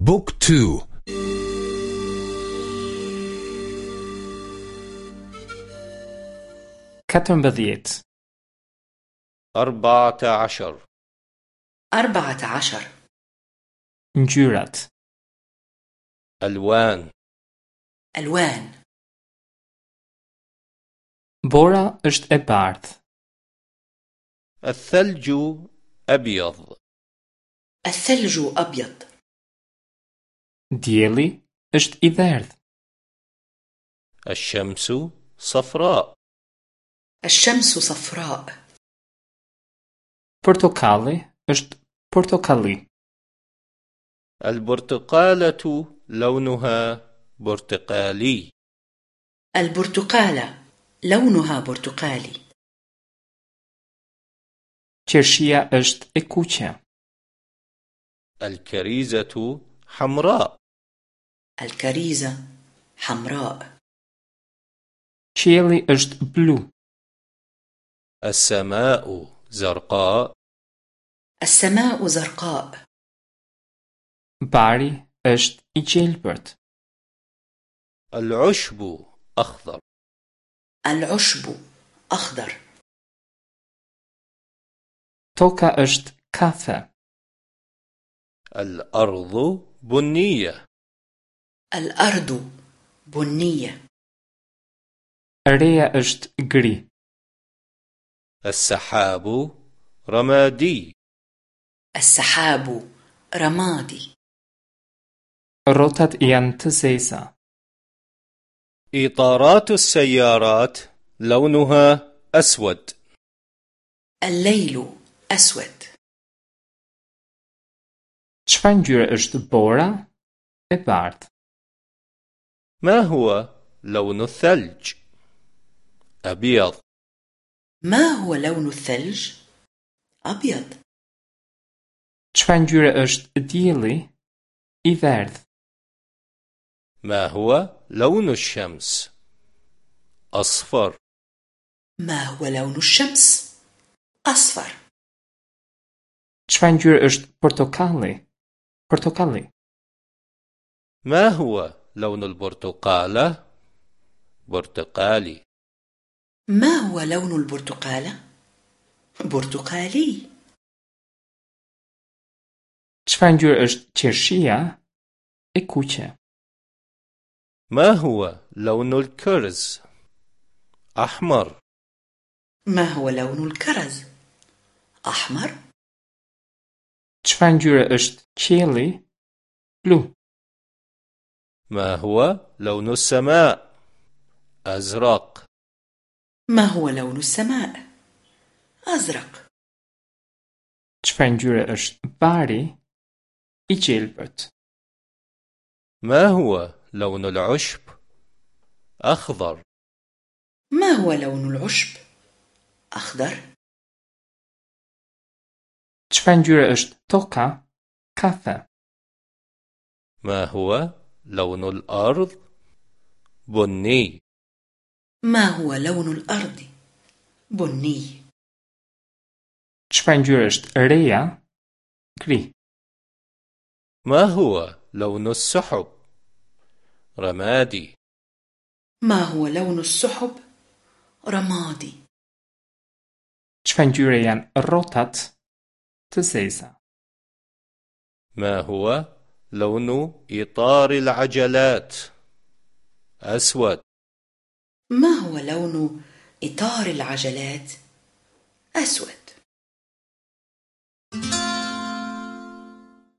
book two. katërmbëdhjetë أربعة عشر. أربعة عشر. ngjyrat ألوان. ألوان. bora është e bardhë الثلج أبيض. الثلج أبيض. Dielli është i verdh. Ash-shamsu safra. Ash-shamsu safra. Portokalli është portokalli. Al-burtuqalatu lawnuha burtuqali. Al-burtuqala lawnuha burtuqali. Qershia është e kuqe. Al-karizatu حمراء. الكريزة حمراء. تشيلي اشت بلو السماء زرقاء. السماء زرقاء. باري اشت إجيلبرت العشب أخضر. العشب أخضر. توكا اشت كافة الأرض بنية. الأرض بنية. ريا أشت غري السحاب رمادي. السحاب رمادي. روتات إيان تزيزا إطارات السيارات لونها أسود. الليل أسود. چفنجور اشت بورا ابارث ما هو لون الثلج؟ أبيض ما هو لون الثلج؟ أبيض چفنجور اشت ديلي إذارث ما هو لون الشمس؟ أصفر ما هو لون الشمس؟ أصفر چفنجور اشت برتقالي برتقالي ما هو لون البرتقالة؟ برتقالي ما هو لون البرتقالة؟ برتقالي çfarë ngjyre është qershia e kuqe ما هو لون الكرز؟ أحمر ما هو لون الكرز؟ أحمر çfarë ngjyre është qielli blu ما هو لون السماء؟ أزرق ما هو لون السماء؟ أزرق چفنجور اشت باري إجيلبرت ما هو لون العشب؟ أخضر ما هو لون العشب؟ أخضر چفنجور اشت توكا كافة ما هو لون الأرض؟ بني ما هو لون الأرض؟ بني چفنجور اشت ريا غري ما هو لون السحب؟ رمادي ما هو لون السحب؟ رمادي چفنجوريان روتات تزيزا ما هو لون إطار العجلات؟ أسود ما هو لون إطار العجلات؟ أسود